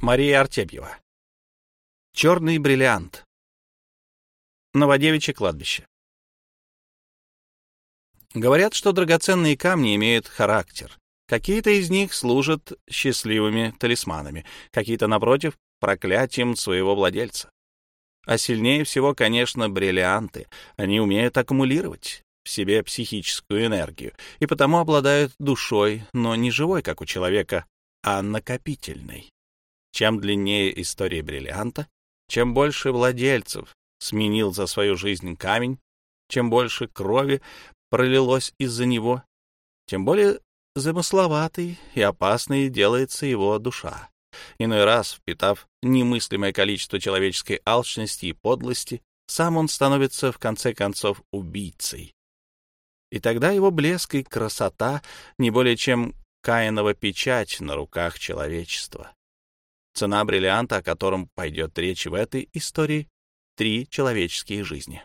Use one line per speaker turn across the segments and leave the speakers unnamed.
Мария Артемьева. Черный бриллиант. Новодевичье кладбище. Говорят, что драгоценные камни имеют характер. Какие-то из них служат счастливыми талисманами, какие-то, напротив, проклятием своего владельца. А сильнее всего, конечно, бриллианты. Они умеют аккумулировать в себе психическую энергию и потому обладают душой, но не живой, как у человека, а накопительной. Чем длиннее история бриллианта, чем больше владельцев сменил за свою жизнь камень, чем больше крови пролилось из-за него, тем более замысловатой и опасной делается его душа. Иной раз, впитав немыслимое количество человеческой алчности и подлости, сам он становится, в конце концов, убийцей. И тогда его блеск и красота не более чем Каинова печать на руках человечества. Цена бриллианта, о котором пойдет речь в этой истории — три человеческие жизни.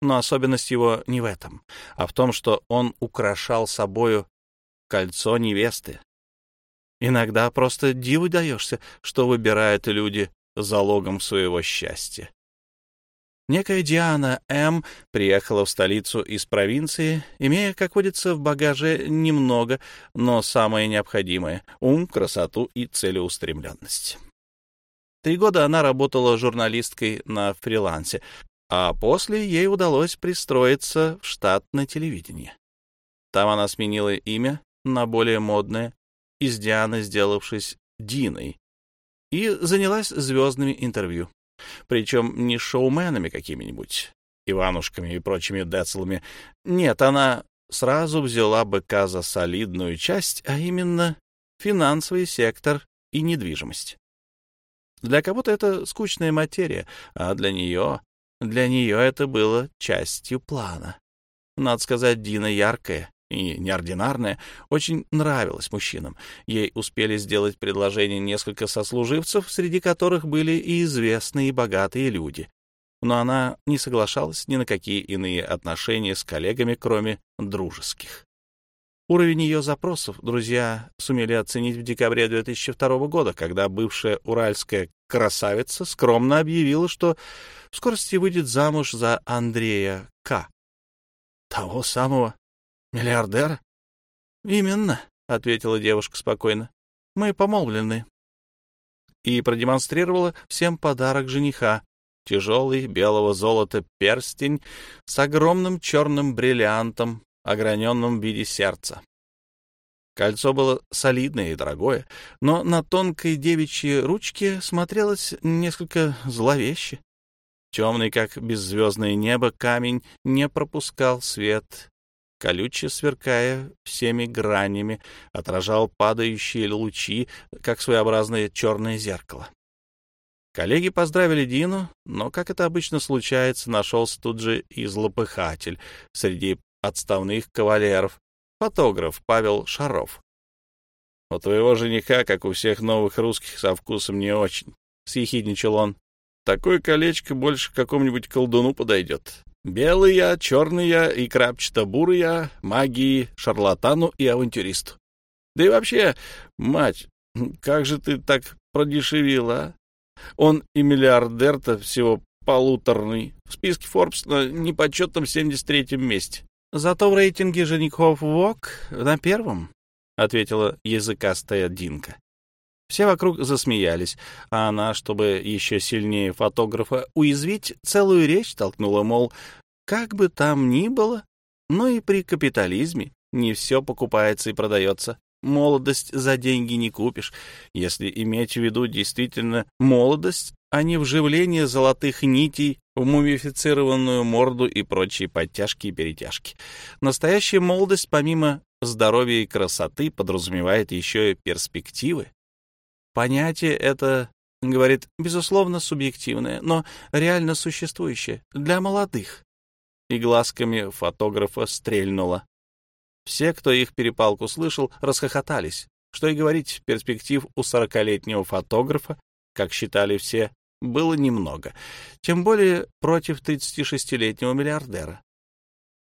Но особенность его не в этом, а в том, что он украшал собою кольцо невесты. Иногда просто диву даешься, что выбирают люди залогом своего счастья. Некая Диана М. приехала в столицу из провинции, имея, как водится, в багаже немного, но самое необходимое — ум, красоту и целеустремленность. Три года она работала журналисткой на фрилансе, а после ей удалось пристроиться в штат на телевидении. Там она сменила имя на более модное, из Дианы сделавшись Диной, и занялась звездными интервью. Причем не шоуменами какими-нибудь, Иванушками и прочими децлами. Нет, она сразу взяла быка за солидную часть, а именно финансовый сектор и недвижимость. Для кого-то это скучная материя, а для нее, для нее это было частью плана. Надо сказать, Дина яркая, и неординарная, очень нравилась мужчинам. Ей успели сделать предложение несколько сослуживцев, среди которых были и известные и богатые люди. Но она не соглашалась ни на какие иные отношения с коллегами, кроме дружеских. Уровень ее запросов друзья сумели оценить в декабре 2002 года, когда бывшая уральская красавица скромно объявила, что в скорости выйдет замуж за Андрея К. Того самого Миллиардер? Именно, ответила девушка спокойно. Мы помолвлены. И продемонстрировала всем подарок жениха. Тяжелый белого золота перстень с огромным черным бриллиантом, ограненным в виде сердца. Кольцо было солидное и дорогое, но на тонкой девичьей ручке смотрелось несколько зловеще. Темный, как беззвездное небо, камень не пропускал свет колюче сверкая всеми гранями, отражал падающие лучи, как своеобразное черное зеркало. Коллеги поздравили Дину, но, как это обычно случается, нашелся тут же и злопыхатель среди отставных кавалеров, фотограф Павел Шаров. «У твоего жениха, как у всех новых русских, со вкусом не очень», — съехидничал он. «Такое колечко больше какому-нибудь колдуну подойдет. Белые, черные и крапчато-бурые, магии, шарлатану и авантюристу. Да и вообще, мать, как же ты так продешевила, а? Он и миллиардер-то всего полуторный. В списке Forbes на непочетном 73-м месте. Зато в рейтинге женихов ВОК на первом, — ответила языкастая Динка. Все вокруг засмеялись, а она, чтобы еще сильнее фотографа уязвить, целую речь толкнула, мол, как бы там ни было, но и при капитализме не все покупается и продается. Молодость за деньги не купишь, если иметь в виду действительно молодость, а не вживление золотых нитей в мумифицированную морду и прочие подтяжки и перетяжки. Настоящая молодость, помимо здоровья и красоты, подразумевает еще и перспективы. Понятие это, говорит, безусловно субъективное, но реально существующее для молодых. И глазками фотографа стрельнуло. Все, кто их перепалку слышал, расхохотались. Что и говорить, перспектив у сорокалетнего фотографа, как считали все, было немного. Тем более против 36-летнего миллиардера.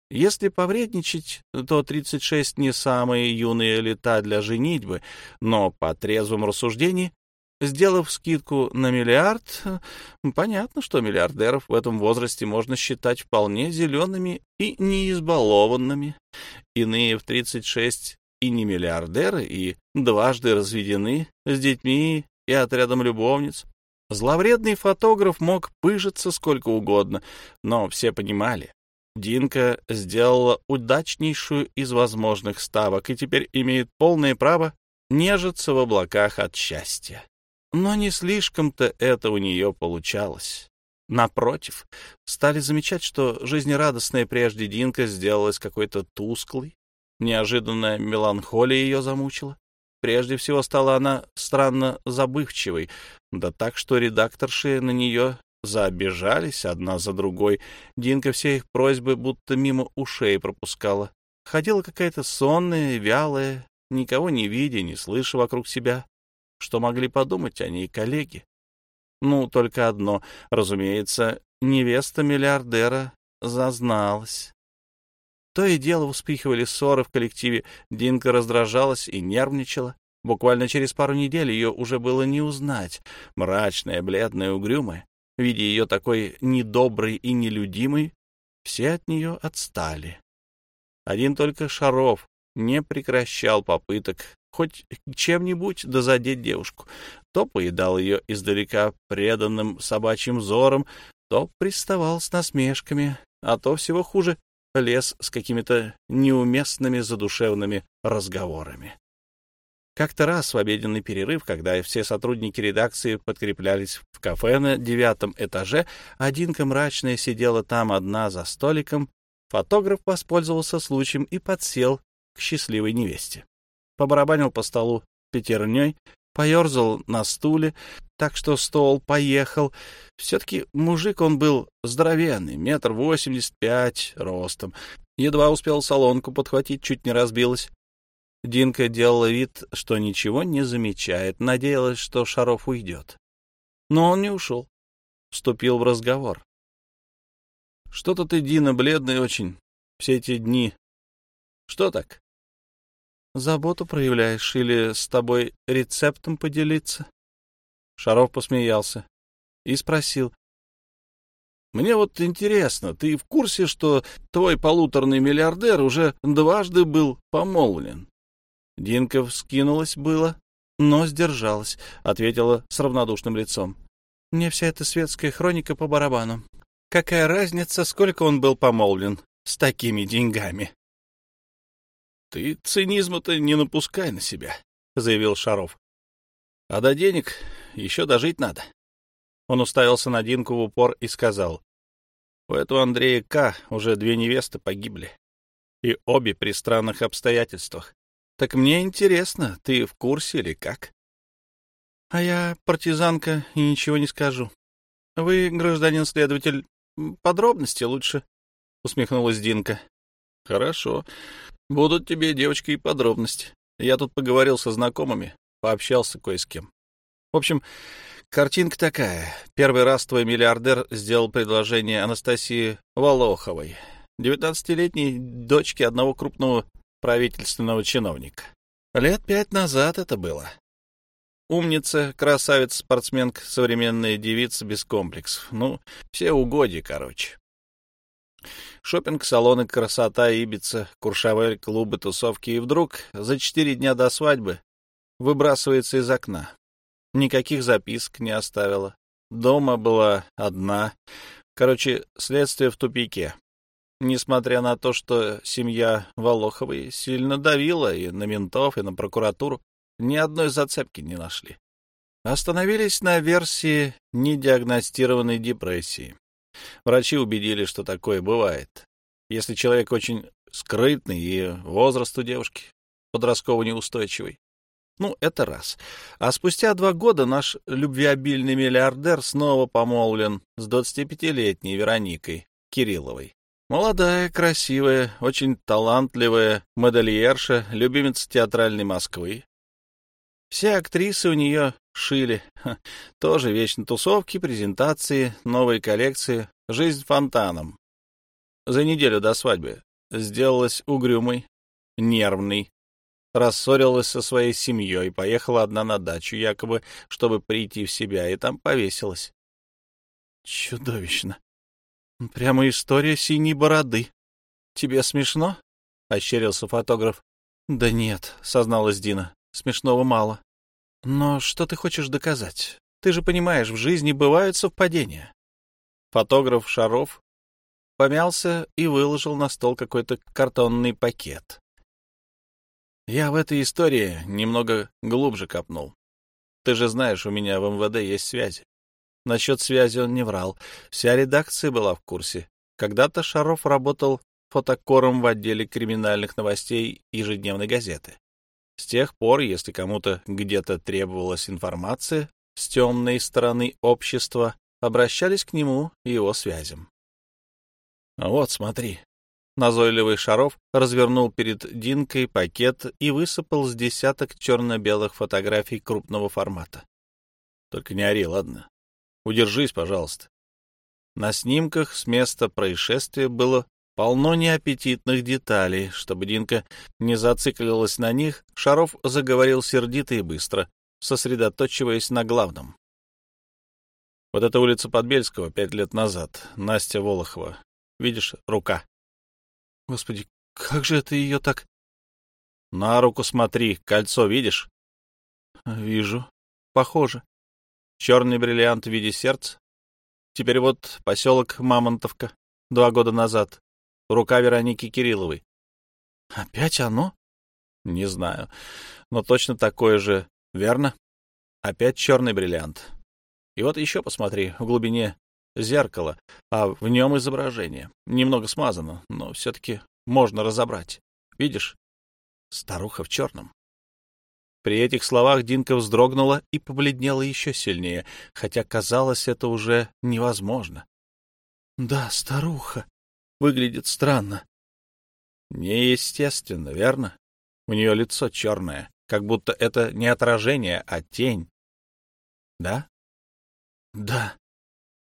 Если повредничать, то 36 не самые юные лета для женитьбы, но по трезвому рассуждению Сделав скидку на миллиард, понятно, что миллиардеров в этом возрасте можно считать вполне зелеными и неизбалованными. Иные в 36 и не миллиардеры, и дважды разведены с детьми и отрядом любовниц. Зловредный фотограф мог пыжиться сколько угодно, но все понимали. Динка сделала удачнейшую из возможных ставок и теперь имеет полное право нежиться в облаках от счастья. Но не слишком-то это у нее получалось. Напротив, стали замечать, что жизнерадостная прежде Динка сделалась какой-то тусклой, неожиданная меланхолия ее замучила. Прежде всего стала она странно забывчивой, да так, что редакторши на нее заобижались одна за другой. Динка все их просьбы будто мимо ушей пропускала. Ходила какая-то сонная, вялая, никого не видя, не слыша вокруг себя. Что могли подумать о ней коллеги? Ну, только одно, разумеется, невеста миллиардера зазналась. То и дело вспыхивали ссоры в коллективе, Динка раздражалась и нервничала. Буквально через пару недель ее уже было не узнать. Мрачная, бледная, угрюмая. Видя ее такой недоброй и нелюдимой, все от нее отстали. Один только Шаров не прекращал попыток хоть чем-нибудь дозадеть девушку. То поедал ее издалека преданным собачьим взором, то приставал с насмешками, а то всего хуже лез с какими-то неуместными задушевными разговорами. Как-то раз в обеденный перерыв, когда все сотрудники редакции подкреплялись в кафе на девятом этаже, Одинка мрачная сидела там одна за столиком, фотограф воспользовался случаем и подсел к счастливой невесте. Побарабанил по столу пятерней, поерзал на стуле, так что стол поехал. Все-таки мужик он был здоровенный, метр восемьдесят пять ростом. Едва успел салонку подхватить, чуть не разбилась. Динка делала вид, что ничего не замечает, надеялась, что Шаров уйдет. Но он не ушел. Вступил в разговор. — Что-то ты, Дина, бледная очень. Все эти дни. Что так? — Заботу проявляешь или с тобой рецептом поделиться? Шаров посмеялся и спросил. — Мне вот интересно, ты в курсе, что твой полуторный миллиардер уже дважды был помолвлен? Динка вскинулась было, но сдержалась, ответила с равнодушным лицом. Мне вся эта светская хроника по барабану. Какая разница, сколько он был помолвлен с такими деньгами? — Ты цинизма-то не напускай на себя, — заявил Шаров. — А до денег еще дожить надо. Он уставился на Динку в упор и сказал. — У этого Андрея К. уже две невесты погибли. И обе при странных обстоятельствах. Так мне интересно, ты в курсе или как? — А я партизанка и ничего не скажу. Вы, гражданин следователь, подробности лучше, — усмехнулась Динка. — Хорошо. Будут тебе, девочки, и подробности. Я тут поговорил со знакомыми, пообщался кое с кем. В общем, картинка такая. Первый раз твой миллиардер сделал предложение Анастасии Волоховой, девятнадцатилетней дочке одного крупного правительственного чиновника. Лет пять назад это было. Умница, красавица, спортсменка, современная девица без комплексов. Ну, все угодья, короче. Шопинг, салоны, красота, Ибица, Куршавель, клубы, тусовки. И вдруг за четыре дня до свадьбы выбрасывается из окна. Никаких записок не оставила. Дома была одна. Короче, следствие в тупике несмотря на то, что семья Волоховой сильно давила и на ментов, и на прокуратуру, ни одной зацепки не нашли. Остановились на версии недиагностированной депрессии. Врачи убедили, что такое бывает. Если человек очень скрытный и возраст у девушки подростково неустойчивый. Ну, это раз. А спустя два года наш любвеобильный миллиардер снова помолвлен с 25-летней Вероникой Кирилловой. Молодая, красивая, очень талантливая модельерша, любимец театральной Москвы. Все актрисы у нее шили. Ха, тоже вечно тусовки, презентации, новые коллекции, жизнь фонтаном. За неделю до свадьбы сделалась угрюмой, нервной. рассорилась со своей семьей, поехала одна на дачу, якобы, чтобы прийти в себя, и там повесилась. Чудовищно. Прямо история синей бороды. Тебе смешно? — ощерился фотограф. — Да нет, — созналась Дина. — Смешного мало. Но что ты хочешь доказать? Ты же понимаешь, в жизни бывают совпадения. Фотограф Шаров помялся и выложил на стол какой-то картонный пакет. Я в этой истории немного глубже копнул. Ты же знаешь, у меня в МВД есть связи. Насчет связи он не врал. Вся редакция была в курсе. Когда-то Шаров работал фотокором в отделе криминальных новостей ежедневной газеты. С тех пор, если кому-то где-то требовалась информация с темной стороны общества, обращались к нему и его связям. «Вот, смотри». Назойливый Шаров развернул перед Динкой пакет и высыпал с десяток черно-белых фотографий крупного формата. «Только не ори, ладно? Удержись, пожалуйста». На снимках с места происшествия было полно неаппетитных деталей. Чтобы Динка не зациклилась на них, Шаров заговорил сердито и быстро, сосредоточиваясь на главном. Вот это улица Подбельского пять лет назад. Настя Волохова. Видишь, рука. Господи, как же это ее так... На руку смотри, кольцо видишь? Вижу. Похоже. Черный бриллиант в виде сердца. Теперь вот поселок Мамонтовка. Два года назад. Рука Вероники Кирилловой. Опять оно? Не знаю. Но точно такое же, верно? Опять черный бриллиант. И вот еще посмотри, в глубине зеркало, а в нем изображение. Немного смазано, но все-таки можно разобрать. Видишь? Старуха в черном. При этих словах Динка вздрогнула и побледнела еще сильнее, хотя казалось это уже невозможно. — Да, старуха. Выглядит странно. — Неестественно, верно? У нее лицо черное, как будто это не отражение, а тень. — Да? — Да.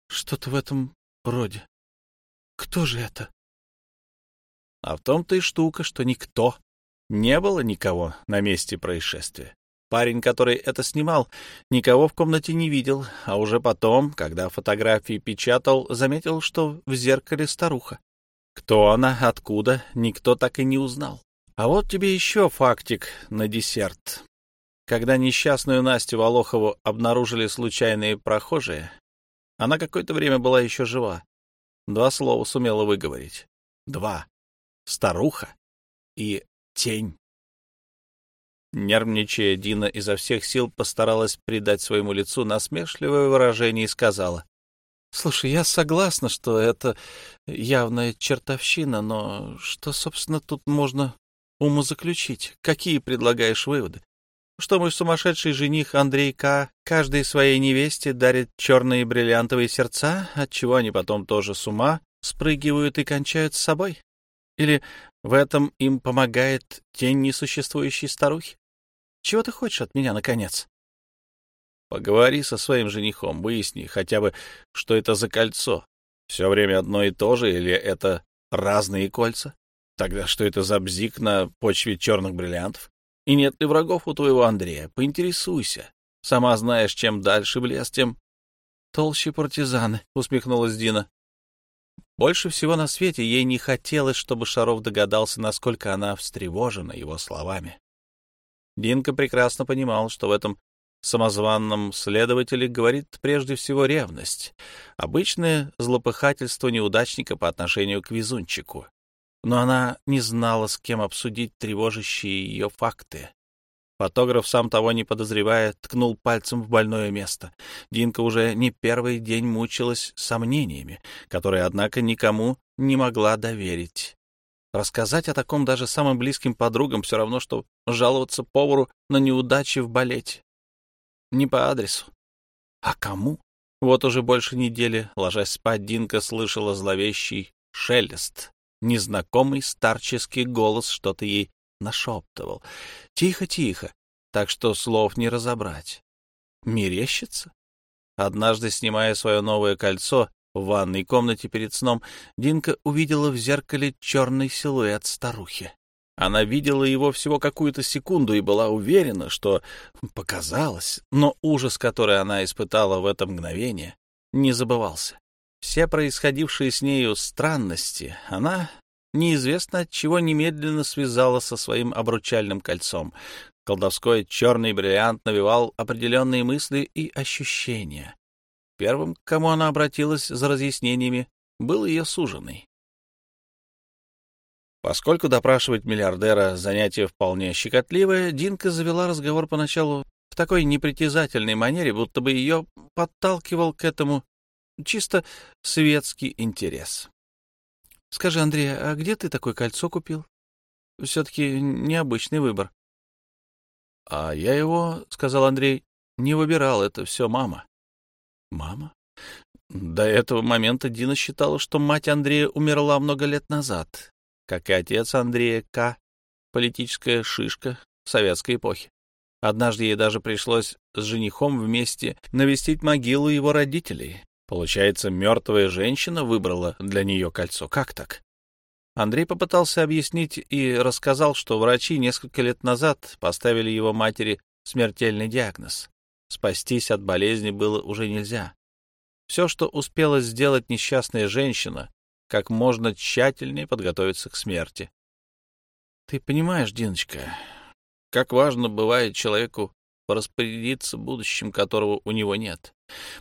Что-то в этом роде. Кто же это? А в том-то и штука, что никто. Не было никого на месте происшествия. Парень, который это снимал, никого в комнате не видел, а уже потом, когда фотографии печатал, заметил, что в зеркале старуха. Кто она, откуда, никто так и не узнал. А вот тебе еще фактик на десерт. Когда несчастную Настю Волохову обнаружили случайные прохожие, она какое-то время была еще жива. Два слова сумела выговорить. Два. Старуха и тень. Нервничая, Дина изо всех сил постаралась придать своему лицу насмешливое выражение и сказала. — Слушай, я согласна, что это явная чертовщина, но что, собственно, тут можно умозаключить? Какие предлагаешь выводы? что мой сумасшедший жених Андрей К. каждой своей невесте дарит черные бриллиантовые сердца, отчего они потом тоже с ума спрыгивают и кончают с собой? Или в этом им помогает тень несуществующей старухи? Чего ты хочешь от меня, наконец? Поговори со своим женихом, выясни хотя бы, что это за кольцо. Все время одно и то же или это разные кольца? Тогда что это за бзик на почве черных бриллиантов? И нет ли врагов у твоего Андрея? Поинтересуйся. Сама знаешь, чем дальше в лес, тем толще партизаны, — усмехнулась Дина. Больше всего на свете ей не хотелось, чтобы Шаров догадался, насколько она встревожена его словами. Динка прекрасно понимал, что в этом самозванном следователе говорит прежде всего ревность, обычное злопыхательство неудачника по отношению к везунчику но она не знала, с кем обсудить тревожащие ее факты. Фотограф, сам того не подозревая, ткнул пальцем в больное место. Динка уже не первый день мучилась сомнениями, которые, однако, никому не могла доверить. Рассказать о таком даже самым близким подругам все равно, что жаловаться повару на неудачи в балете. Не по адресу. А кому? Вот уже больше недели, ложась спать, Динка слышала зловещий шелест Незнакомый старческий голос что-то ей нашептывал. Тихо-тихо, так что слов не разобрать. Мерещится? Однажды, снимая свое новое кольцо в ванной комнате перед сном, Динка увидела в зеркале черный силуэт старухи. Она видела его всего какую-то секунду и была уверена, что показалось, но ужас, который она испытала в это мгновение, не забывался. Все происходившие с нею странности она неизвестно от чего немедленно связала со своим обручальным кольцом. Колдовской черный бриллиант навевал определенные мысли и ощущения. Первым, к кому она обратилась за разъяснениями, был ее суженый. Поскольку допрашивать миллиардера занятие вполне щекотливое, Динка завела разговор поначалу в такой непритязательной манере, будто бы ее подталкивал к этому чисто светский интерес. — Скажи, Андрей, а где ты такое кольцо купил? Все-таки необычный выбор. — А я его, — сказал Андрей, — не выбирал, это все мама. — Мама? До этого момента Дина считала, что мать Андрея умерла много лет назад, как и отец Андрея К., политическая шишка советской эпохи. Однажды ей даже пришлось с женихом вместе навестить могилу его родителей. Получается, мертвая женщина выбрала для нее кольцо. Как так? Андрей попытался объяснить и рассказал, что врачи несколько лет назад поставили его матери смертельный диагноз. Спастись от болезни было уже нельзя. Все, что успела сделать несчастная женщина, как можно тщательнее подготовиться к смерти. Ты понимаешь, Диночка, как важно бывает человеку распорядиться будущим, которого у него нет.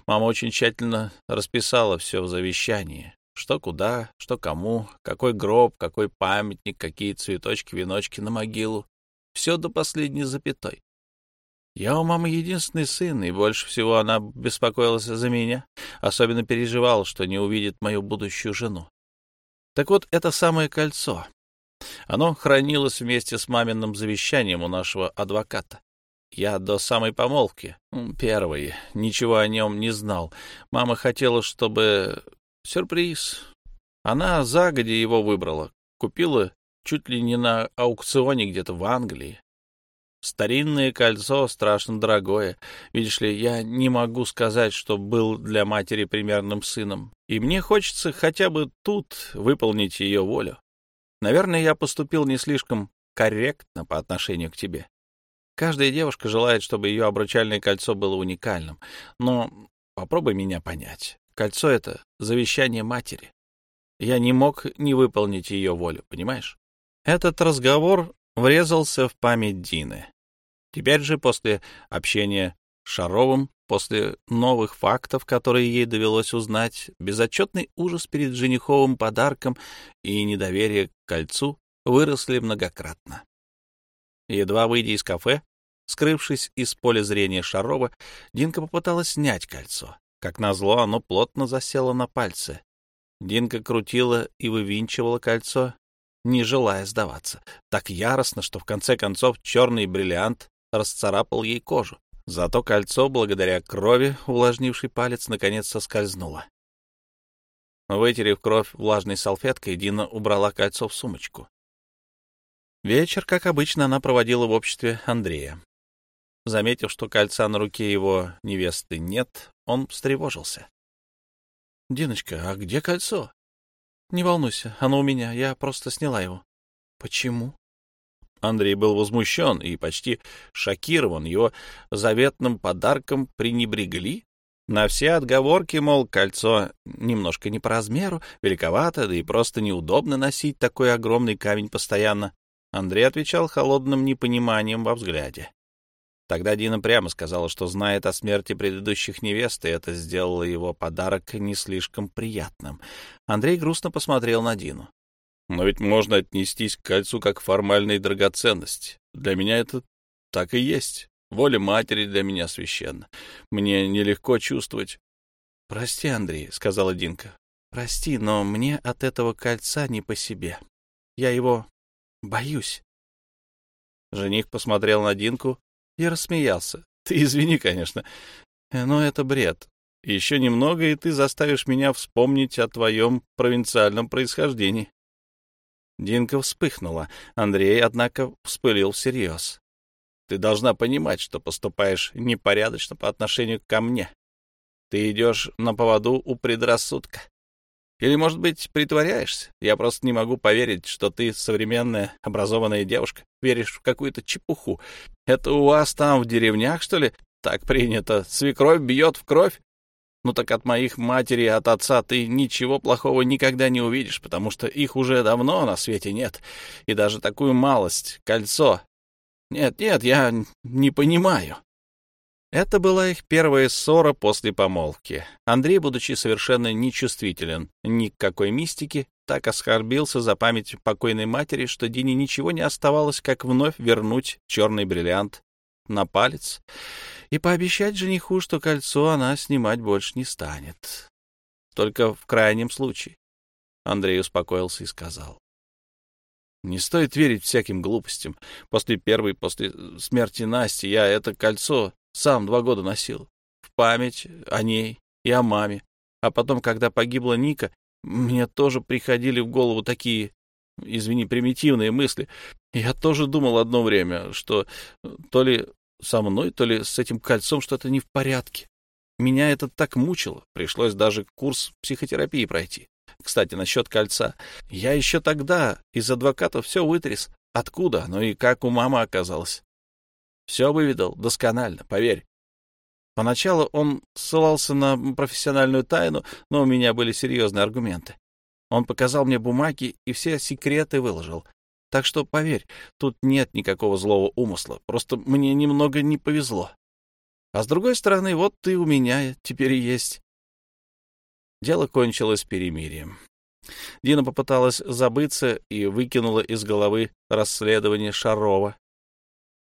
Мама очень тщательно расписала все в завещании. Что куда, что кому, какой гроб, какой памятник, какие цветочки, веночки на могилу. Все до последней запятой. Я у мамы единственный сын, и больше всего она беспокоилась за меня, особенно переживала, что не увидит мою будущую жену. Так вот, это самое кольцо. Оно хранилось вместе с маминым завещанием у нашего адвоката. Я до самой помолвки, первой, ничего о нем не знал. Мама хотела, чтобы... Сюрприз. Она загодя его выбрала. Купила чуть ли не на аукционе где-то в Англии. Старинное кольцо, страшно дорогое. Видишь ли, я не могу сказать, что был для матери примерным сыном. И мне хочется хотя бы тут выполнить ее волю. Наверное, я поступил не слишком корректно по отношению к тебе. Каждая девушка желает, чтобы ее обручальное кольцо было уникальным. Но попробуй меня понять. Кольцо — это завещание матери. Я не мог не выполнить ее волю, понимаешь? Этот разговор врезался в память Дины. Теперь же, после общения с Шаровым, после новых фактов, которые ей довелось узнать, безотчетный ужас перед жениховым подарком и недоверие к кольцу выросли многократно. Едва выйдя из кафе, скрывшись из поля зрения Шарова, Динка попыталась снять кольцо. Как назло, оно плотно засело на пальце. Динка крутила и вывинчивала кольцо, не желая сдаваться, так яростно, что в конце концов черный бриллиант расцарапал ей кожу. Зато кольцо, благодаря крови, увлажнивший палец, наконец соскользнуло. Вытерев кровь влажной салфеткой, Дина убрала кольцо в сумочку. Вечер, как обычно, она проводила в обществе Андрея. Заметив, что кольца на руке его невесты нет, он встревожился. — Диночка, а где кольцо? — Не волнуйся, оно у меня, я просто сняла его. — Почему? Андрей был возмущен и почти шокирован его заветным подарком пренебрегли. На все отговорки, мол, кольцо немножко не по размеру, великовато, да и просто неудобно носить такой огромный камень постоянно. Андрей отвечал холодным непониманием во взгляде. Тогда Дина прямо сказала, что знает о смерти предыдущих невест, и это сделало его подарок не слишком приятным. Андрей грустно посмотрел на Дину. «Но ведь можно отнестись к кольцу как к формальной драгоценности. Для меня это так и есть. Воля матери для меня священна. Мне нелегко чувствовать...» «Прости, Андрей», — сказала Динка. «Прости, но мне от этого кольца не по себе. Я его боюсь». Жених посмотрел на Динку, я рассмеялся. Ты извини, конечно, но это бред. Еще немного, и ты заставишь меня вспомнить о твоем провинциальном происхождении. Динка вспыхнула. Андрей, однако, вспылил всерьез. Ты должна понимать, что поступаешь непорядочно по отношению ко мне. Ты идешь на поводу у предрассудка. Или, может быть, притворяешься? Я просто не могу поверить, что ты современная, образованная девушка, веришь в какую-то чепуху. Это у вас там в деревнях, что ли, так принято? Свекровь бьет в кровь? Ну так от моих матери и от отца ты ничего плохого никогда не увидишь, потому что их уже давно на свете нет. И даже такую малость, кольцо. Нет, нет, я не понимаю. Это была их первая ссора после помолвки. Андрей, будучи совершенно нечувствителен ни к какой мистике, так оскорбился за память покойной матери, что Дине ничего не оставалось, как вновь вернуть черный бриллиант на палец и пообещать жениху, что кольцо она снимать больше не станет. Только в крайнем случае. Андрей успокоился и сказал. Не стоит верить всяким глупостям. После первой, после смерти Насти, я это кольцо сам два года носил. В память о ней и о маме. А потом, когда погибла Ника, мне тоже приходили в голову такие, извини, примитивные мысли. Я тоже думал одно время, что то ли со мной, то ли с этим кольцом что-то не в порядке. Меня это так мучило, пришлось даже курс психотерапии пройти. Кстати, насчет кольца. Я еще тогда из адвокатов все вытряс. Откуда оно и как у мамы оказалось. Все выведал досконально, поверь. Поначалу он ссылался на профессиональную тайну, но у меня были серьезные аргументы. Он показал мне бумаги и все секреты выложил. Так что, поверь, тут нет никакого злого умысла, просто мне немного не повезло. А с другой стороны, вот ты у меня теперь есть. Дело кончилось перемирием. Дина попыталась забыться и выкинула из головы расследование Шарова.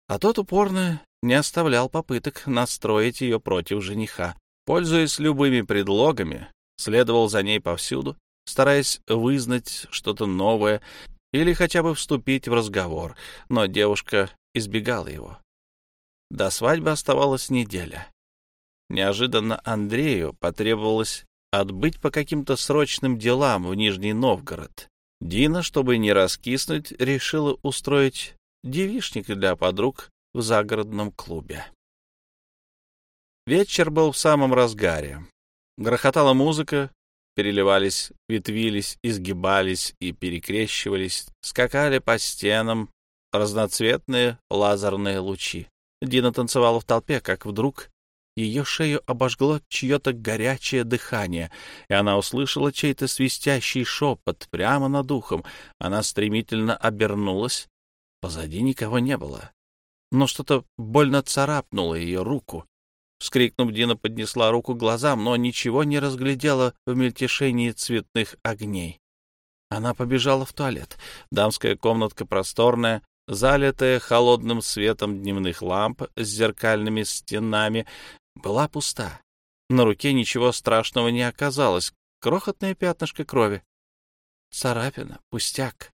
А тот упорно не оставлял попыток настроить ее против жениха. Пользуясь любыми предлогами, следовал за ней повсюду, стараясь вызнать что-то новое или хотя бы вступить в разговор, но девушка избегала его. До свадьбы оставалась неделя. Неожиданно Андрею потребовалось отбыть по каким-то срочным делам в Нижний Новгород. Дина, чтобы не раскиснуть, решила устроить девишник для подруг в загородном клубе. Вечер был в самом разгаре. Грохотала музыка, переливались, ветвились, изгибались и перекрещивались, скакали по стенам разноцветные лазерные лучи. Дина танцевала в толпе, как вдруг ее шею обожгло чье-то горячее дыхание, и она услышала чей-то свистящий шепот прямо над ухом. Она стремительно обернулась. Позади никого не было. Но что-то больно царапнуло ее руку. Вскрикнув, Дина поднесла руку к глазам, но ничего не разглядела в мельтешении цветных огней. Она побежала в туалет. Дамская комнатка просторная, залитая холодным светом дневных ламп с зеркальными стенами, была пуста. На руке ничего страшного не оказалось. Крохотное пятнышко крови. Царапина, пустяк.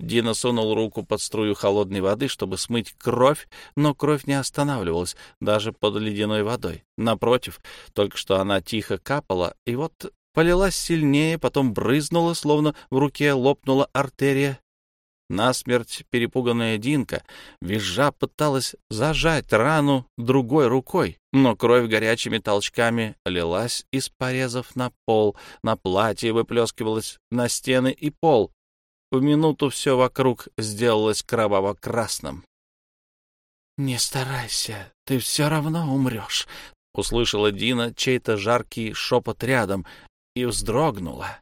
Дина сунул руку под струю холодной воды, чтобы смыть кровь, но кровь не останавливалась даже под ледяной водой. Напротив, только что она тихо капала, и вот полилась сильнее, потом брызнула, словно в руке лопнула артерия. Насмерть перепуганная Динка, визжа, пыталась зажать рану другой рукой, но кровь горячими толчками лилась из порезов на пол, на платье выплескивалась на стены и пол, в минуту все вокруг сделалось кроваво-красным. «Не старайся, ты все равно умрешь», — услышала Дина чей-то жаркий шепот рядом и вздрогнула.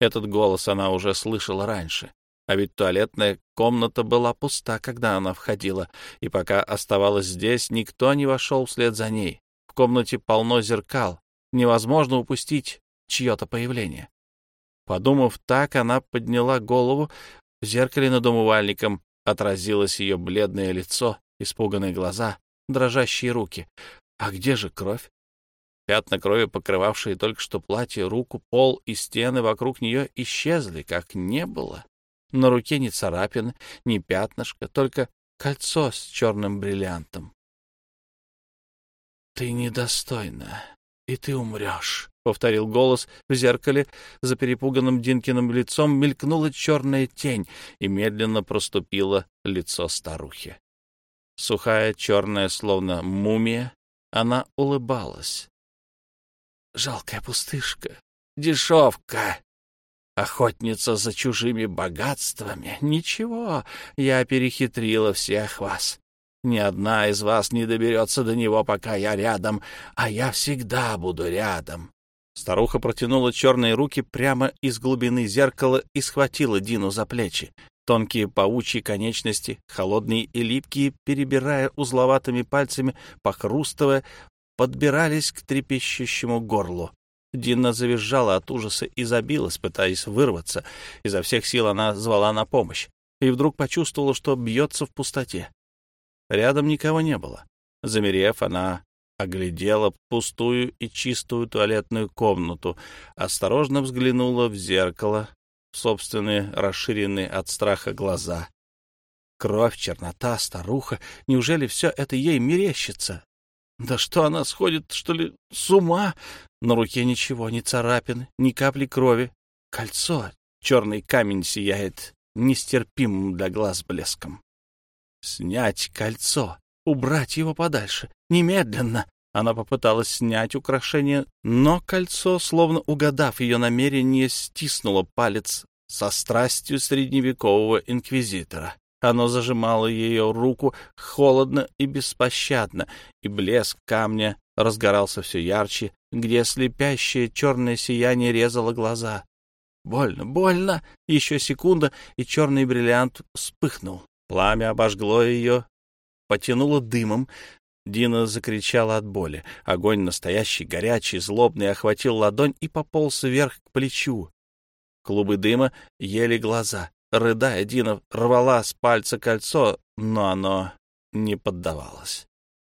Этот голос она уже слышала раньше, а ведь туалетная комната была пуста, когда она входила, и пока оставалась здесь, никто не вошел вслед за ней. В комнате полно зеркал, невозможно упустить чье-то появление. Подумав так, она подняла голову. В зеркале над умывальником отразилось ее бледное лицо, испуганные глаза, дрожащие руки. А где же кровь? Пятна крови, покрывавшие только что платье, руку, пол и стены вокруг нее исчезли, как не было. На руке ни царапины, ни пятнышка, только кольцо с черным бриллиантом. — Ты недостойна, и ты умрешь, — повторил голос в зеркале. За перепуганным Динкиным лицом мелькнула черная тень и медленно проступило лицо старухи. Сухая, черная, словно мумия, она улыбалась. «Жалкая пустышка, дешевка, охотница за чужими богатствами. Ничего, я перехитрила всех вас. Ни одна из вас не доберется до него, пока я рядом, а я всегда буду рядом. Старуха протянула черные руки прямо из глубины зеркала и схватила Дину за плечи. Тонкие паучьи конечности, холодные и липкие, перебирая узловатыми пальцами, похрустывая, подбирались к трепещущему горлу. Дина завизжала от ужаса и забилась, пытаясь вырваться. Изо всех сил она звала на помощь и вдруг почувствовала, что бьется в пустоте. Рядом никого не было. Замерев, она оглядела пустую и чистую туалетную комнату, осторожно взглянула в зеркало, в собственные расширенные от страха глаза. Кровь, чернота, старуха. Неужели все это ей мерещится? Да что она сходит, что ли, с ума? На руке ничего, ни царапины, ни капли крови. Кольцо, черный камень сияет нестерпимым для глаз блеском. Снять кольцо, убрать его подальше, немедленно. Она попыталась снять украшение, но кольцо, словно угадав ее намерение, стиснуло палец со страстью средневекового инквизитора. Оно зажимало ее руку холодно и беспощадно, и блеск камня разгорался все ярче, где слепящее черное сияние резало глаза. Больно, больно! Еще секунда, и черный бриллиант вспыхнул. Пламя обожгло ее, потянуло дымом. Дина закричала от боли. Огонь настоящий, горячий, злобный, охватил ладонь и пополз вверх к плечу. Клубы дыма ели глаза. Рыдая, Дина рвала с пальца кольцо, но оно не поддавалось.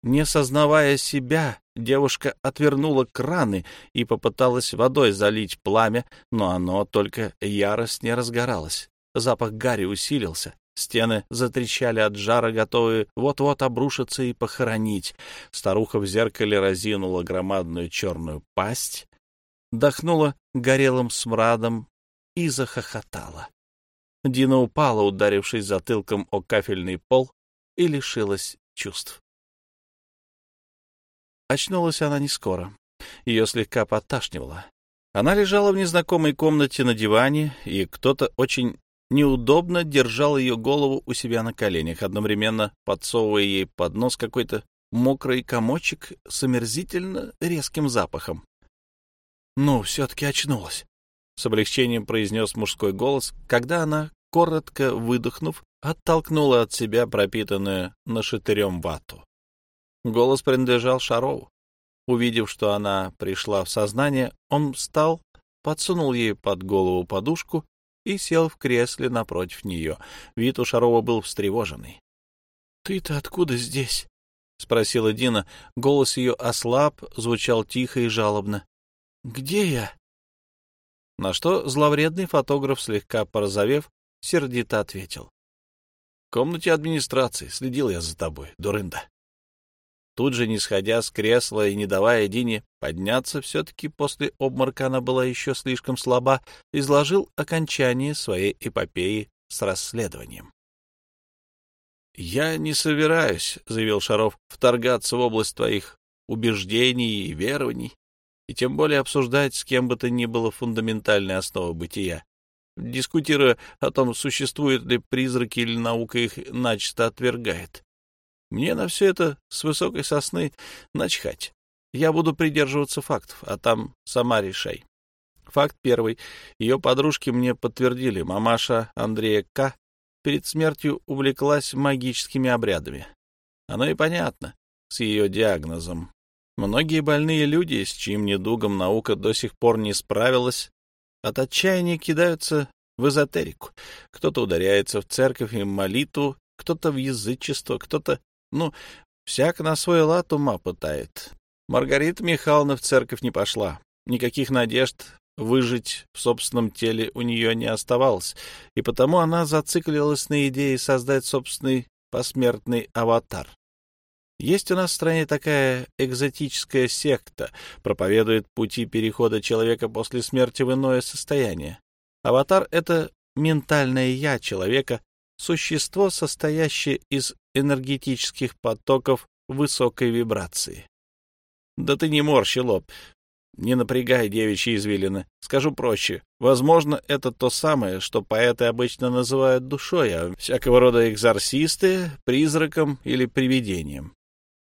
Не сознавая себя, девушка отвернула краны и попыталась водой залить пламя, но оно только яростнее разгоралось. Запах гари усилился. Стены затрещали от жара, готовые вот-вот обрушиться и похоронить. Старуха в зеркале разинула громадную черную пасть, дохнула горелым смрадом и захохотала. Дина упала, ударившись затылком о кафельный пол, и лишилась чувств. Очнулась она не скоро. Ее слегка подташнивало. Она лежала в незнакомой комнате на диване, и кто-то очень неудобно держал ее голову у себя на коленях, одновременно подсовывая ей под нос какой-то мокрый комочек с омерзительно резким запахом. Ну, все-таки очнулась. С облегчением произнес мужской голос, когда она, коротко выдохнув, оттолкнула от себя пропитанную нашатырем вату. Голос принадлежал Шарову. Увидев, что она пришла в сознание, он встал, подсунул ей под голову подушку и сел в кресле напротив нее. Вид у Шарова был встревоженный. — Ты-то откуда здесь? — спросила Дина. Голос ее ослаб, звучал тихо и жалобно. — Где я? На что зловредный фотограф, слегка порозовев, сердито ответил. — В комнате администрации следил я за тобой, дурында. Тут же, не сходя с кресла и не давая Дине подняться, все-таки после обморока она была еще слишком слаба, изложил окончание своей эпопеи с расследованием. «Я не собираюсь», — заявил Шаров, — «вторгаться в область твоих убеждений и верований, и тем более обсуждать с кем бы то ни было фундаментальные основы бытия, дискутируя о том, существуют ли призраки или наука их начисто отвергает. Мне на все это с высокой сосны начхать. Я буду придерживаться фактов, а там сама решай. Факт первый. Ее подружки мне подтвердили. Мамаша Андрея К. перед смертью увлеклась магическими обрядами. Оно и понятно, с ее диагнозом. Многие больные люди, с чьим недугом наука до сих пор не справилась, от отчаяния кидаются в эзотерику. Кто-то ударяется в церковь и молитву, кто-то в язычество, кто-то ну, всяк на свой лад ума пытает. Маргарита Михайловна в церковь не пошла. Никаких надежд выжить в собственном теле у нее не оставалось, и потому она зациклилась на идее создать собственный посмертный аватар. Есть у нас в стране такая экзотическая секта, проповедует пути перехода человека после смерти в иное состояние. Аватар — это ментальное «я» человека, существо, состоящее из энергетических потоков высокой вибрации. Да ты не морщи лоб. Не напрягай девичьи извилины. Скажу проще. Возможно, это то самое, что поэты обычно называют душой, а всякого рода экзорсисты — призраком или привидением.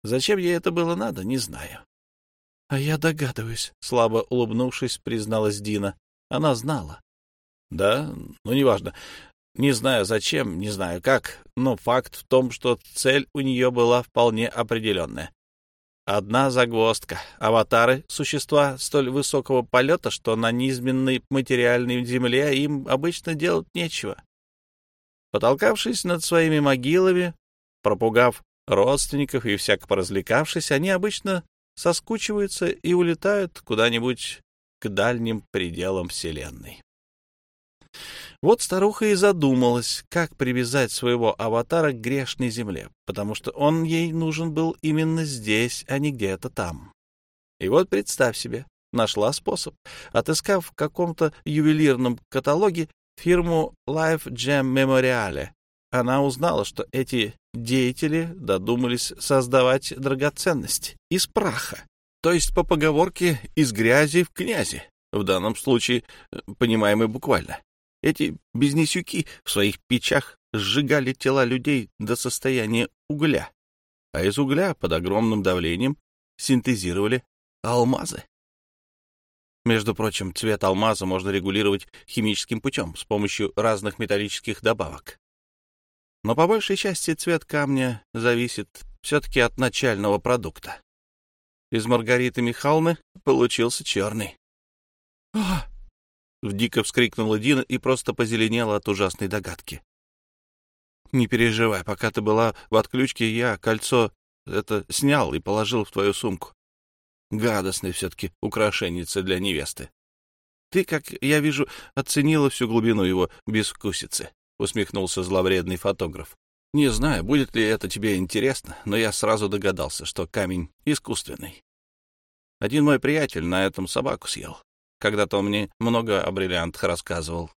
Зачем ей это было надо, не знаю. — А я догадываюсь, — слабо улыбнувшись, призналась Дина. Она знала. — Да, ну, неважно. Не знаю зачем, не знаю как, но факт в том, что цель у нее была вполне определенная. Одна загвоздка. Аватары — существа столь высокого полета, что на низменной материальной земле им обычно делать нечего. Потолкавшись над своими могилами, пропугав родственников и всяко поразвлекавшись, они обычно соскучиваются и улетают куда-нибудь к дальним пределам Вселенной. Вот старуха и задумалась, как привязать своего аватара к грешной земле, потому что он ей нужен был именно здесь, а не где-то там. И вот представь себе, нашла способ. Отыскав в каком-то ювелирном каталоге фирму Life Gem Memoriale, она узнала, что эти деятели додумались создавать драгоценность из праха, то есть по поговорке «из грязи в князи», в данном случае э, понимаемый буквально. Эти бизнесюки в своих печах сжигали тела людей до состояния угля, а из угля под огромным давлением синтезировали алмазы. Между прочим, цвет алмаза можно регулировать химическим путем с помощью разных металлических добавок. Но по большей части цвет камня зависит все-таки от начального продукта. Из Маргариты Михайловны получился черный. — А, Дико вскрикнула Дина и просто позеленела от ужасной догадки. «Не переживай, пока ты была в отключке, я кольцо это снял и положил в твою сумку. Гадостное все-таки украшенница для невесты. Ты, как я вижу, оценила всю глубину его безвкусицы», — усмехнулся зловредный фотограф. «Не знаю, будет ли это тебе интересно, но я сразу догадался, что камень искусственный. Один мой приятель на этом собаку съел. Когда-то он мне много о бриллиантах рассказывал.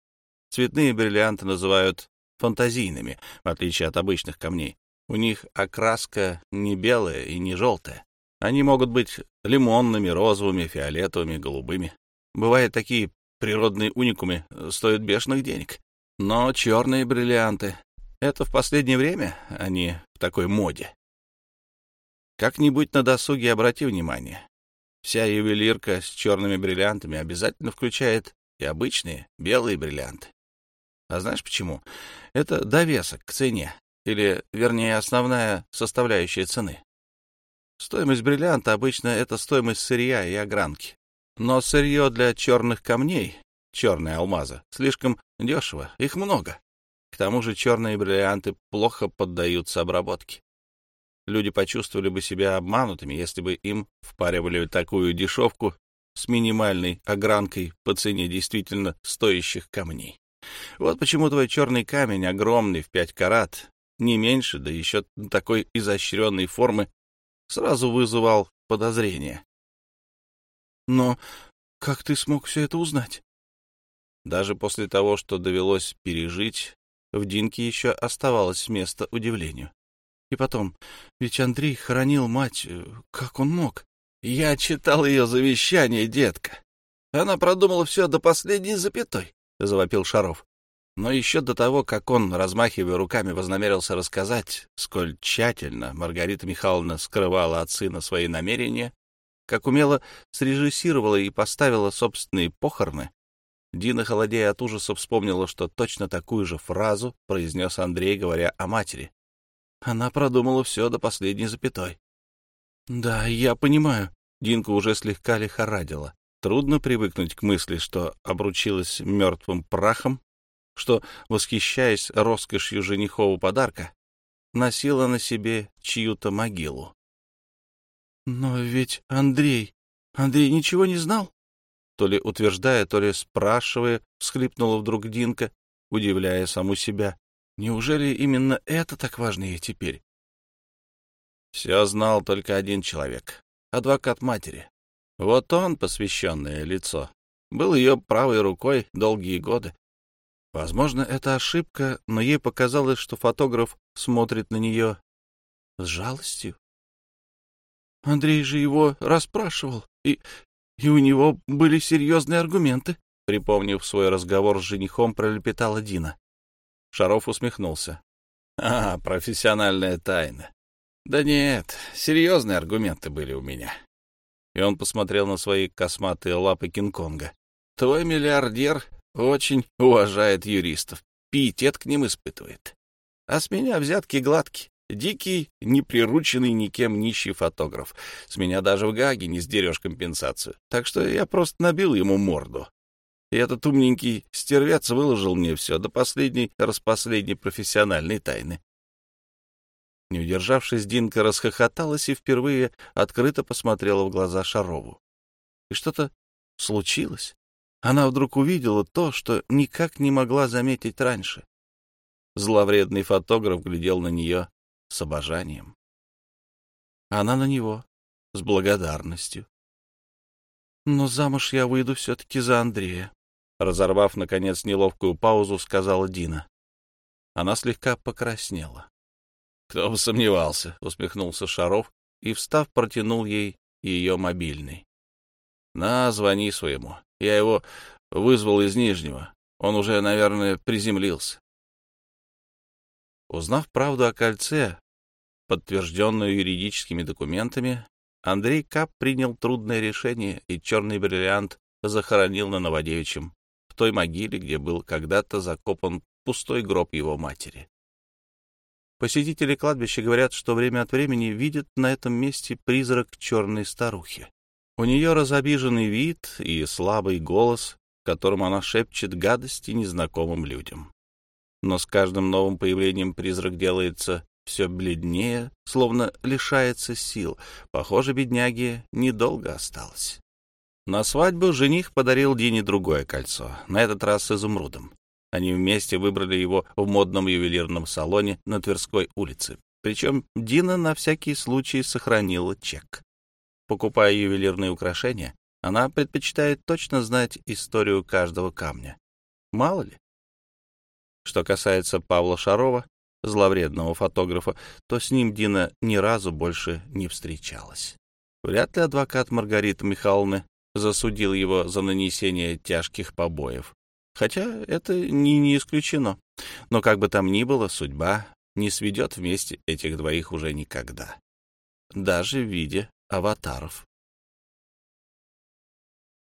Цветные бриллианты называют фантазийными, в отличие от обычных камней. У них окраска не белая и не желтая. Они могут быть лимонными, розовыми, фиолетовыми, голубыми. Бывают такие природные уникумы, стоят бешеных денег. Но черные бриллианты — это в последнее время они в такой моде. Как-нибудь на досуге обрати внимание. Вся ювелирка с черными бриллиантами обязательно включает и обычные белые бриллианты. А знаешь почему? Это довесок к цене, или, вернее, основная составляющая цены. Стоимость бриллианта обычно — это стоимость сырья и огранки. Но сырье для черных камней, черные алмазы, слишком дешево, их много. К тому же черные бриллианты плохо поддаются обработке люди почувствовали бы себя обманутыми, если бы им впаривали такую дешевку с минимальной огранкой по цене действительно стоящих камней. Вот почему твой черный камень, огромный в пять карат, не меньше, да еще такой изощренной формы, сразу вызывал подозрение. Но как ты смог все это узнать? Даже после того, что довелось пережить, в Динке еще оставалось место удивлению. И потом, ведь Андрей хоронил мать, э, как он мог? Я читал ее завещание, детка. Она продумала все до последней запятой, — завопил Шаров. Но еще до того, как он, размахивая руками, вознамерился рассказать, сколь тщательно Маргарита Михайловна скрывала от сына свои намерения, как умело срежиссировала и поставила собственные похороны, Дина, холодея от ужаса, вспомнила, что точно такую же фразу произнес Андрей, говоря о матери. Она продумала все до последней запятой. Да, я понимаю. Динка уже слегка лихорадила. Трудно привыкнуть к мысли, что обручилась мертвым прахом, что, восхищаясь роскошью женихового подарка, носила на себе чью-то могилу. Но ведь Андрей... Андрей ничего не знал? То ли утверждая, то ли спрашивая, всхлипнула вдруг Динка, удивляя саму себя. Неужели именно это так важно ей теперь? Все знал только один человек — адвокат матери. Вот он, посвященное лицо, был ее правой рукой долгие годы. Возможно, это ошибка, но ей показалось, что фотограф смотрит на нее с жалостью. Андрей же его расспрашивал, и И у него были серьезные аргументы, припомнив свой разговор с женихом, пролепетала Дина. Шаров усмехнулся. А, профессиональная тайна. Да нет, серьезные аргументы были у меня. И он посмотрел на свои косматые лапы Кинг-Конга. Твой миллиардер очень уважает юристов, пиетет к ним испытывает. А с меня взятки гладкие. Дикий, неприрученный никем нищий фотограф. С меня даже в Гаге не сдерешь компенсацию. Так что я просто набил ему морду. И этот умненький стервец выложил мне все до последней распоследней профессиональной тайны. Не удержавшись, Динка расхохоталась и впервые открыто посмотрела в глаза Шарову. И что-то случилось. Она вдруг увидела то, что никак не могла заметить раньше. Зловредный фотограф глядел на нее с обожанием. Она на него с благодарностью. Но замуж я выйду все-таки за Андрея. Разорвав, наконец, неловкую паузу, сказала Дина. Она слегка покраснела. — Кто бы сомневался, — усмехнулся Шаров и, встав, протянул ей ее мобильный. — На, звони своему. Я его вызвал из Нижнего. Он уже, наверное, приземлился. Узнав правду о кольце, подтвержденную юридическими документами, Андрей Кап принял трудное решение, и черный бриллиант захоронил на Новодевичьем, той могиле, где был когда-то закопан пустой гроб его матери. Посетители кладбища говорят, что время от времени видят на этом месте призрак черной старухи. У нее разобиженный вид и слабый голос, которым она шепчет гадости незнакомым людям но с каждым новым появлением призрак делается все бледнее, словно лишается сил. Похоже, бедняге недолго осталось. На свадьбу жених подарил Дине другое кольцо, на этот раз с изумрудом. Они вместе выбрали его в модном ювелирном салоне на Тверской улице. Причем Дина на всякий случай сохранила чек. Покупая ювелирные украшения, она предпочитает точно знать историю каждого камня. Мало ли, что касается Павла Шарова, зловредного фотографа, то с ним Дина ни разу больше не встречалась. Вряд ли адвокат Маргариты Михайловны засудил его за нанесение тяжких побоев. Хотя это не, не исключено. Но как бы там ни было, судьба не сведет вместе этих двоих уже никогда. Даже в виде аватаров.